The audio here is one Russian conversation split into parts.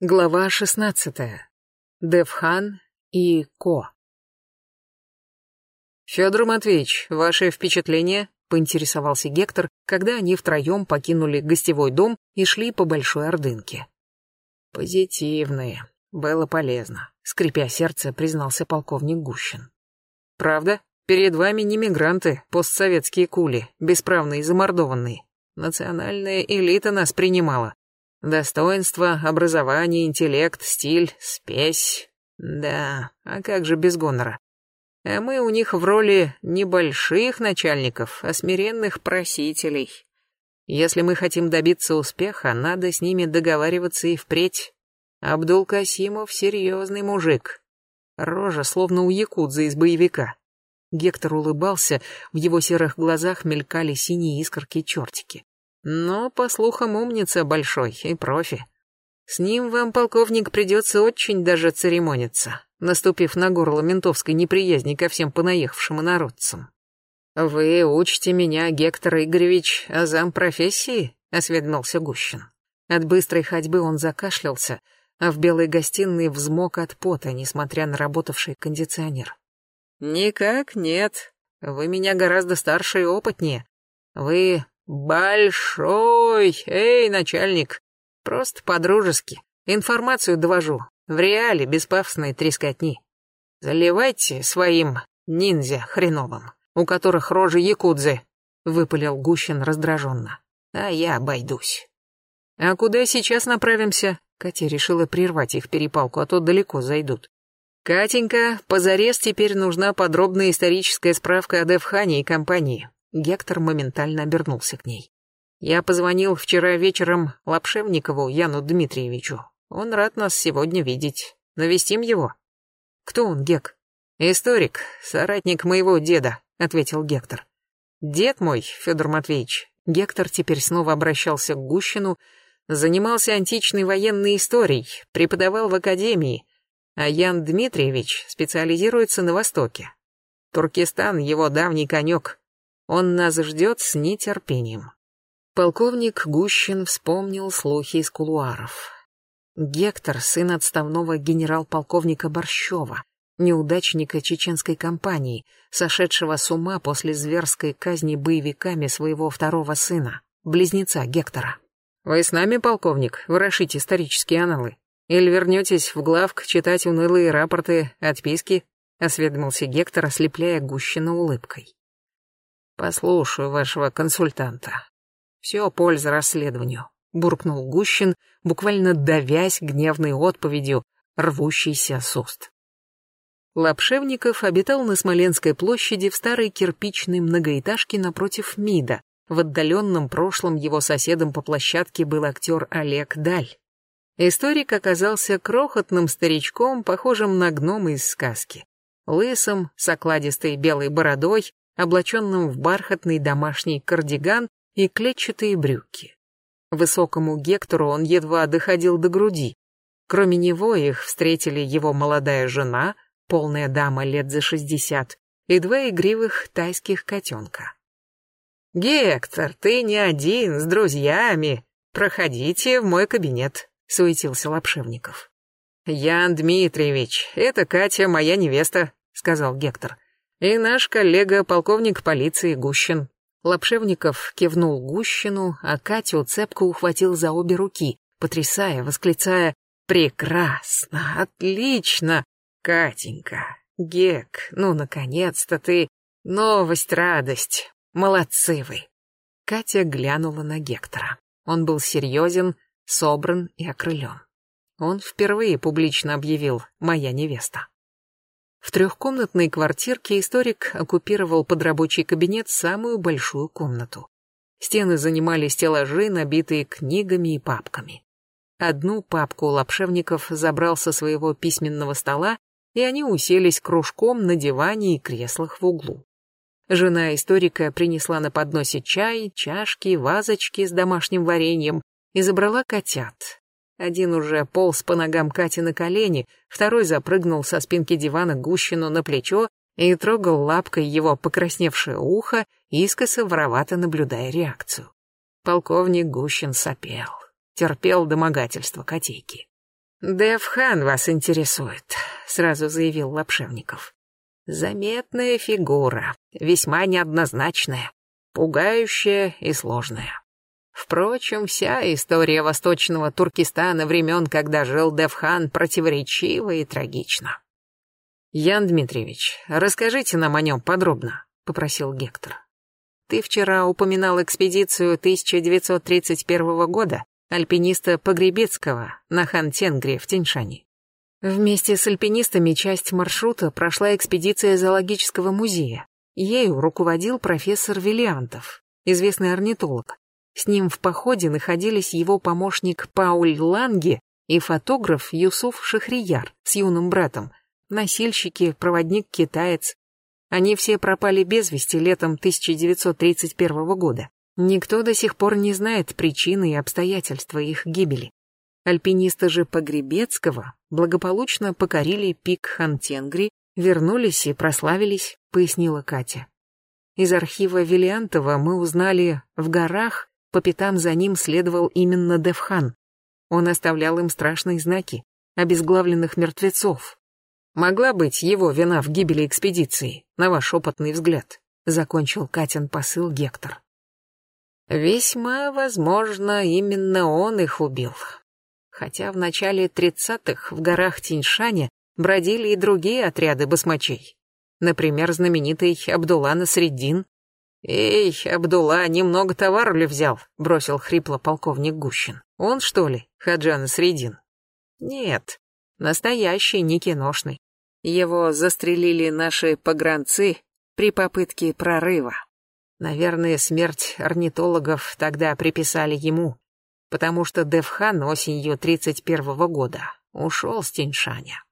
Глава шестнадцатая. Девхан и Ко. Федор Матвеевич, ваши впечатления? поинтересовался Гектор, когда они втроем покинули гостевой дом и шли по Большой Ордынке. Позитивные. Было полезно, скрипя сердце, признался полковник Гущин. Правда? Перед вами не мигранты, постсоветские кули, бесправные и замордованные. Национальная элита нас принимала. Достоинство, образование, интеллект, стиль, спесь. Да, а как же без гонора? А мы у них в роли небольших начальников, а смиренных просителей. Если мы хотим добиться успеха, надо с ними договариваться и впредь. Абдул Касимов серьезный мужик. Рожа словно у якудза из боевика. Гектор улыбался, в его серых глазах мелькали синие искорки-чертики. Но, по слухам, умница большой и профи. С ним вам, полковник, придется очень даже церемониться, наступив на горло ментовской неприязни ко всем понаехавшим инородцам. «Вы учите меня, Гектор Игоревич, азам профессии?» — осведомился Гущин. От быстрой ходьбы он закашлялся, а в белой гостиной взмок от пота, несмотря на работавший кондиционер. «Никак нет. Вы меня гораздо старше и опытнее. Вы «Большой! Эй, начальник! Просто по-дружески. Информацию довожу. В реале без пафосной трескотни. Заливайте своим ниндзя хреновым, у которых рожи якудзы», — выпалил Гущин раздраженно. «А я обойдусь». «А куда сейчас направимся?» Катя решила прервать их перепалку, а то далеко зайдут. «Катенька, позарез теперь нужна подробная историческая справка о Девхане и компании. Гектор моментально обернулся к ней. «Я позвонил вчера вечером Лапшевникову Яну Дмитриевичу. Он рад нас сегодня видеть. Навестим его?» «Кто он, Гек?» «Историк, соратник моего деда», — ответил Гектор. «Дед мой, Федор Матвеевич». Гектор теперь снова обращался к Гущину, занимался античной военной историей, преподавал в академии, а Ян Дмитриевич специализируется на Востоке. Туркестан — его давний конек. Он нас ждет с нетерпением. Полковник Гущин вспомнил слухи из кулуаров. Гектор, сын отставного генерал-полковника Борщева, неудачника чеченской кампании, сошедшего с ума после зверской казни боевиками своего второго сына, близнеца Гектора. «Вы с нами, полковник, ворошите исторические аналы? Или вернетесь в главк читать унылые рапорты, отписки?» — осведомился Гектор, ослепляя Гущина улыбкой. «Послушаю вашего консультанта. Все польза расследованию», — буркнул Гущин, буквально давясь гневной отповедью, рвущейся с уст. Лапшевников обитал на Смоленской площади в старой кирпичной многоэтажке напротив МИДа. В отдаленном прошлом его соседом по площадке был актер Олег Даль. Историк оказался крохотным старичком, похожим на гнома из сказки. Лысым, с окладистой белой бородой, облаченным в бархатный домашний кардиган и клетчатые брюки. Высокому Гектору он едва доходил до груди. Кроме него их встретили его молодая жена, полная дама лет за шестьдесят, и два игривых тайских котенка. «Гектор, ты не один, с друзьями. Проходите в мой кабинет», — суетился Лапшевников. «Ян Дмитриевич, это Катя, моя невеста», — сказал Гектор. И наш коллега, полковник полиции Гущин. Лапшевников кивнул Гущину, а Катю цепко ухватил за обе руки, потрясая, восклицая «Прекрасно! Отлично! Катенька! Гек, ну, наконец-то ты! Новость, радость! Молодцы вы!» Катя глянула на Гектора. Он был серьезен, собран и окрылен. Он впервые публично объявил «моя невеста». В трехкомнатной квартирке историк оккупировал под рабочий кабинет самую большую комнату. Стены занимали стеллажи, набитые книгами и папками. Одну папку Лапшевников забрал со своего письменного стола, и они уселись кружком на диване и креслах в углу. Жена историка принесла на подносе чай, чашки, вазочки с домашним вареньем и забрала котят. Один уже полз по ногам Кати на колени, второй запрыгнул со спинки дивана Гущину на плечо и трогал лапкой его покрасневшее ухо, искоса воровато наблюдая реакцию. Полковник Гущин сопел, терпел домогательство котейки. Девхан вас интересует», — сразу заявил Лапшевников. «Заметная фигура, весьма неоднозначная, пугающая и сложная. Впрочем, вся история восточного Туркестана времен, когда жил Девхан, противоречива и трагична. «Ян Дмитриевич, расскажите нам о нем подробно», — попросил Гектор. «Ты вчера упоминал экспедицию 1931 года альпиниста Погребецкого на Хан-Тенгре в Тиньшане. Вместе с альпинистами часть маршрута прошла экспедиция зоологического музея. Ею руководил профессор Виллиантов, известный орнитолог. С ним в походе находились его помощник Пауль Ланге и фотограф Юсуф Шахрияр с юным братом, носильщики, проводник-китаец. Они все пропали без вести летом 1931 года. Никто до сих пор не знает причины и обстоятельства их гибели. Альпинисты же Погребецкого благополучно покорили пик Хантенгри, вернулись и прославились, пояснила Катя. Из архива Виллиантова мы узнали, в горах по пятам за ним следовал именно Девхан. Он оставлял им страшные знаки, обезглавленных мертвецов. Могла быть его вина в гибели экспедиции, на ваш опытный взгляд, закончил Катин посыл Гектор. Весьма возможно, именно он их убил. Хотя в начале тридцатых в горах Тиньшане бродили и другие отряды басмачей. Например, знаменитый Абдулла Насреддин «Эй, Абдулла, немного товару ли взял?» — бросил хрипло полковник Гущин. «Он, что ли, Хаджан Средин?» «Нет, настоящий, не киношный. Его застрелили наши погранцы при попытке прорыва. Наверное, смерть орнитологов тогда приписали ему, потому что Девхан осенью 31 -го года ушел с Тиньшаня.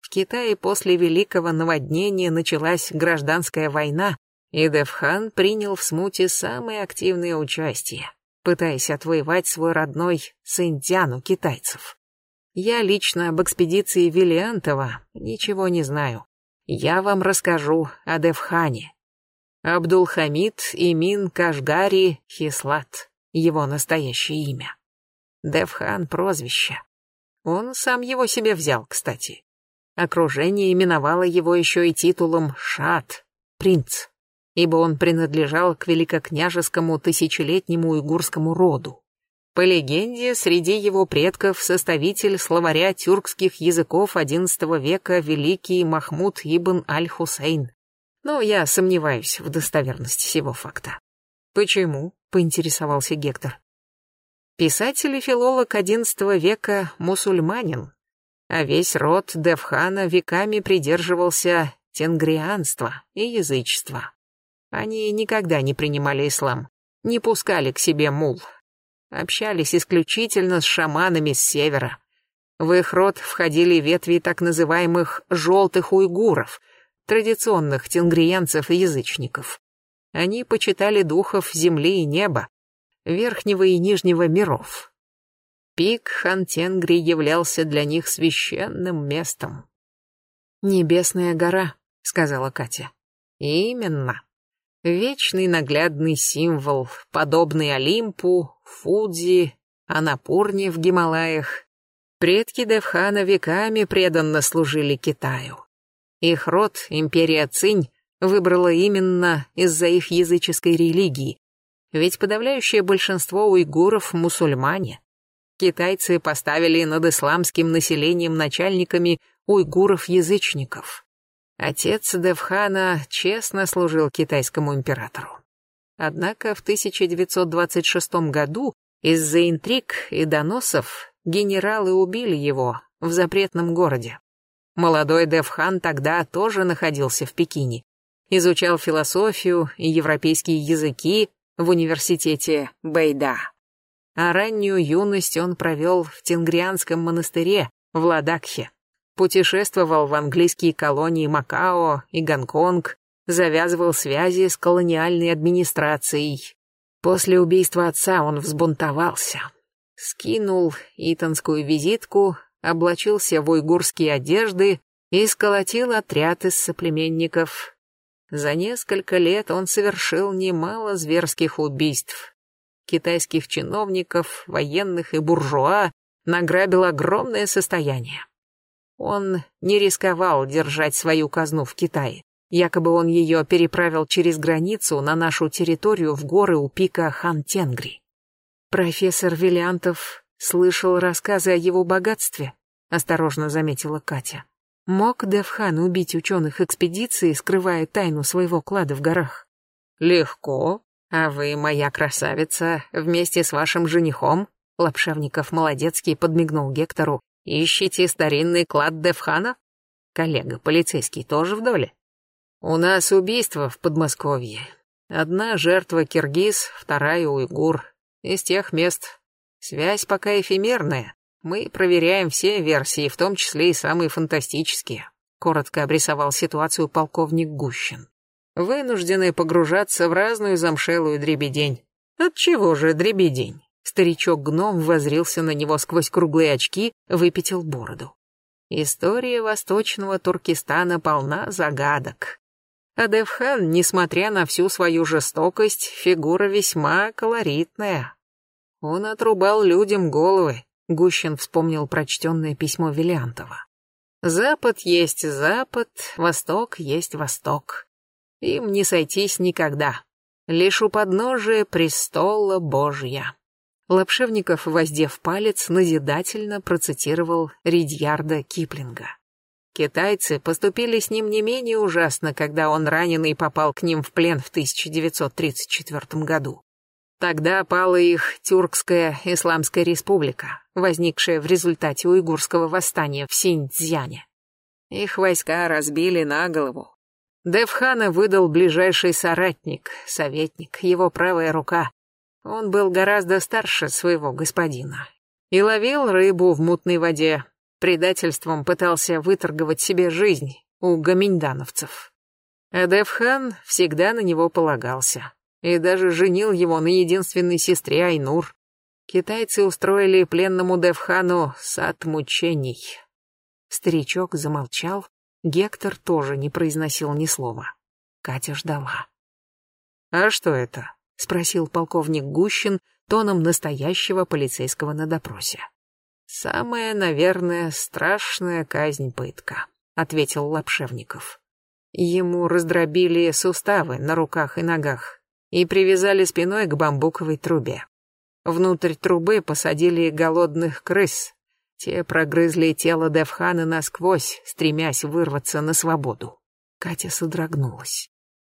В Китае после Великого наводнения началась гражданская война, и Девхан принял в смуте самое активное участие, пытаясь отвоевать свой родной у китайцев. Я лично об экспедиции Виллиантова ничего не знаю. Я вам расскажу о Девхане. Абдулхамид Имин Кашгари Хислат, его настоящее имя. Девхан прозвище. Он сам его себе взял, кстати. Окружение именовало его еще и титулом Шат, принц ибо он принадлежал к великокняжескому тысячелетнему уйгурскому роду. По легенде, среди его предков составитель словаря тюркских языков XI века великий Махмуд ибн Аль-Хусейн. Но я сомневаюсь в достоверности сего факта. «Почему?» — поинтересовался Гектор. Писатель и филолог XI века мусульманин, а весь род Девхана веками придерживался тенгрианства и язычества. Они никогда не принимали ислам, не пускали к себе мул. Общались исключительно с шаманами с севера. В их род входили ветви так называемых «желтых уйгуров», традиционных тенгриянцев и язычников. Они почитали духов земли и неба, верхнего и нижнего миров. Пик Хантенгри являлся для них священным местом. «Небесная гора», — сказала Катя. «Именно. Вечный наглядный символ, подобный Олимпу, Фудзи, Анапурне в Гималаях. Предки Девхана веками преданно служили Китаю. Их род, империя Цинь, выбрала именно из-за их языческой религии, ведь подавляющее большинство уйгуров – мусульмане. Китайцы поставили над исламским населением начальниками уйгуров-язычников. Отец Девхана честно служил китайскому императору. Однако в 1926 году из-за интриг и доносов генералы убили его в запретном городе. Молодой Девхан тогда тоже находился в Пекине. Изучал философию и европейские языки в университете Бэйда. А раннюю юность он провел в Тенгрианском монастыре в Ладакхе путешествовал в английские колонии Макао и Гонконг, завязывал связи с колониальной администрацией. После убийства отца он взбунтовался. Скинул итонскую визитку, облачился в уйгурские одежды и сколотил отряд из соплеменников. За несколько лет он совершил немало зверских убийств. Китайских чиновников, военных и буржуа, награбил огромное состояние. Он не рисковал держать свою казну в Китае. Якобы он ее переправил через границу на нашу территорию в горы у пика Хан-Тенгри. Профессор Виллиантов слышал рассказы о его богатстве, осторожно заметила Катя. Мог Девхан убить ученых экспедиции, скрывая тайну своего клада в горах? Легко. А вы, моя красавица, вместе с вашим женихом, Лапшевников молодецкий подмигнул Гектору, ищите старинный клад Девхана? Коллега полицейский тоже в доле? У нас убийство в Подмосковье. Одна жертва киргиз, вторая уйгур. Из тех мест связь пока эфемерная. Мы проверяем все версии, в том числе и самые фантастические. Коротко обрисовал ситуацию полковник Гущин. Вынуждены погружаться в разную замшелую дребедень. Отчего же дребедень? Старичок-гном возрился на него сквозь круглые очки, выпятил бороду. История восточного Туркестана полна загадок. А Девхан, несмотря на всю свою жестокость, фигура весьма колоритная. Он отрубал людям головы, Гущин вспомнил прочтенное письмо Виллиантова. «Запад есть Запад, Восток есть Восток. Им не сойтись никогда. Лишь у подножия престола Божья». Лапшевников, воздев палец, назидательно процитировал Ридьярда Киплинга. Китайцы поступили с ним не менее ужасно, когда он раненый попал к ним в плен в 1934 году. Тогда пала их Тюркская Исламская Республика, возникшая в результате уйгурского восстания в Синьцзяне. Их войска разбили на голову. Девхана выдал ближайший соратник, советник, его правая рука. Он был гораздо старше своего господина. И ловил рыбу в мутной воде. Предательством пытался выторговать себе жизнь у гаминьдановцев. Девхан всегда на него полагался и даже женил его на единственной сестре Айнур. Китайцы устроили пленному Девхану сад мучений. Старичок замолчал, Гектор тоже не произносил ни слова. Катя ждала. «А что это?» — спросил полковник Гущин тоном настоящего полицейского на допросе. «Самая, наверное, страшная казнь пытка», — ответил Лапшевников. Ему раздробили суставы на руках и ногах, и привязали спиной к бамбуковой трубе. Внутрь трубы посадили голодных крыс. Те прогрызли тело Девхана насквозь, стремясь вырваться на свободу. Катя содрогнулась.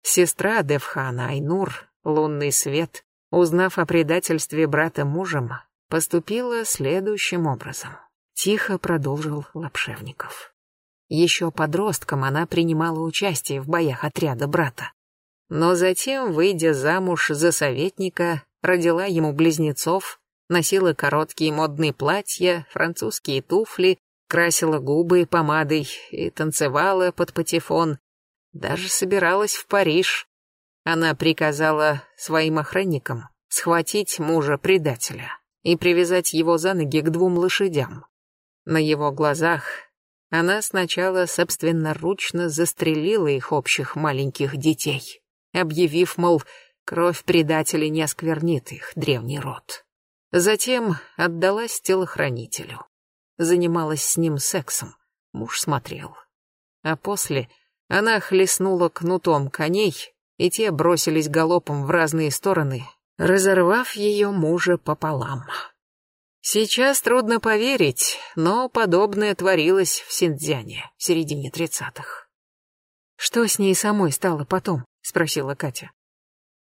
Сестра Девхана, Айнур, лунный свет, узнав о предательстве брата мужем, поступила следующим образом. Тихо продолжил Лапшевников. Еще подростком она принимала участие в боях отряда брата. Но затем, выйдя замуж за советника, родила ему близнецов, носила короткие модные платья, французские туфли, красила губы помадой и танцевала под патефон. Даже собиралась в Париж. Она приказала своим охранникам схватить мужа-предателя и привязать его за ноги к двум лошадям. На его глазах она сначала собственноручно застрелила их общих маленьких детей объявив, мол, кровь предателей не осквернит их древний род. Затем отдалась телохранителю. Занималась с ним сексом. Муж смотрел. А после она хлестнула кнутом коней, и те бросились галопом в разные стороны, разорвав ее мужа пополам. Сейчас трудно поверить, но подобное творилось в Синдзяне в середине тридцатых. Что с ней самой стало потом? спросила Катя.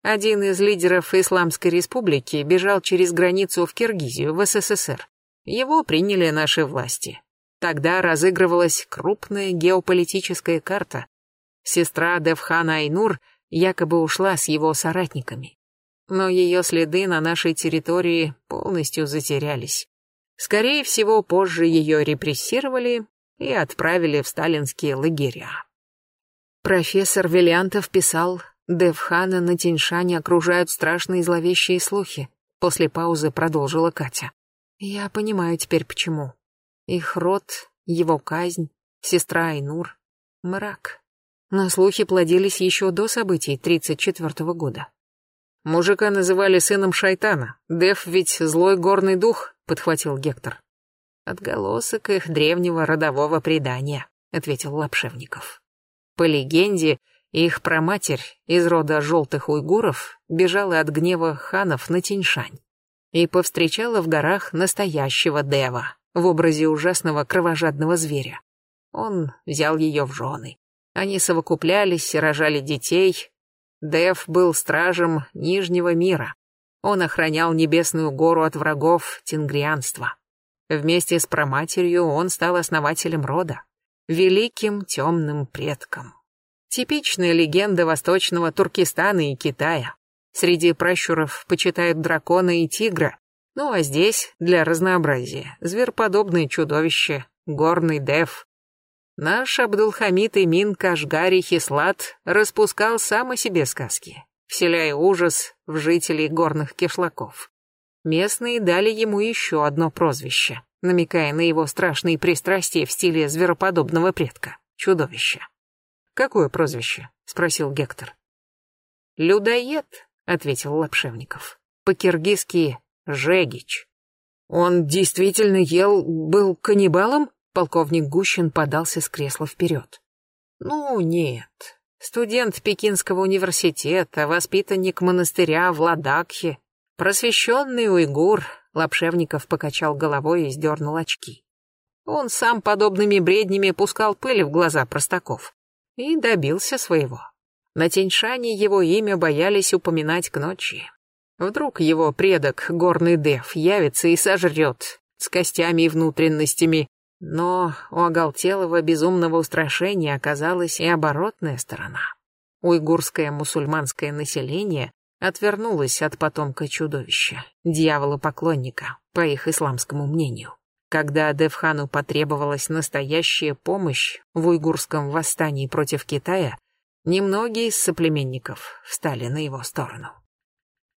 Один из лидеров Исламской республики бежал через границу в Киргизию, в СССР. Его приняли наши власти. Тогда разыгрывалась крупная геополитическая карта. Сестра Девхана Айнур якобы ушла с его соратниками. Но ее следы на нашей территории полностью затерялись. Скорее всего, позже ее репрессировали и отправили в сталинские лагеря. Профессор Виллиантов писал, Девхана на Тиньшане окружают страшные зловещие слухи. После паузы продолжила Катя. Я понимаю теперь почему. Их род, его казнь, сестра Айнур, мрак. Но слухи плодились еще до событий 34-го года. Мужика называли сыном шайтана. Дев ведь злой горный дух, подхватил Гектор. Отголосок их древнего родового предания, ответил Лапшевников. По легенде, их праматерь из рода желтых уйгуров бежала от гнева ханов на Тиньшань и повстречала в горах настоящего Дева в образе ужасного кровожадного зверя. Он взял ее в жены. Они совокуплялись и рожали детей. Дев был стражем Нижнего мира. Он охранял Небесную гору от врагов Тингрианства. Вместе с праматерью он стал основателем рода, великим темным предком. Типичная легенда восточного Туркестана и Китая. Среди пращуров почитают дракона и тигра, ну а здесь, для разнообразия, звероподобное чудовище, горный дев. Наш Абдулхамид Имин Кашгари Хислат распускал сам о себе сказки, вселяя ужас в жителей горных кишлаков. Местные дали ему еще одно прозвище, намекая на его страшные пристрастия в стиле звероподобного предка, чудовища. «Какое прозвище?» — спросил Гектор. «Людоед», — ответил Лапшевников. «По-киргизски Жегич». «Он действительно ел... был каннибалом?» Полковник Гущин подался с кресла вперед. «Ну, нет. Студент Пекинского университета, воспитанник монастыря в Ладакхе, просвещенный уйгур», Лапшевников покачал головой и сдернул очки. Он сам подобными бреднями пускал пыль в глаза простаков. И добился своего. На Теньшане его имя боялись упоминать к ночи. Вдруг его предок, горный Дев, явится и сожрет, с костями и внутренностями, но у оголтелого безумного устрашения оказалась и оборотная сторона. Уйгурское мусульманское население отвернулось от потомка чудовища, дьявола-поклонника, по их исламскому мнению. Когда Девхану потребовалась настоящая помощь в уйгурском восстании против Китая, немногие из соплеменников встали на его сторону.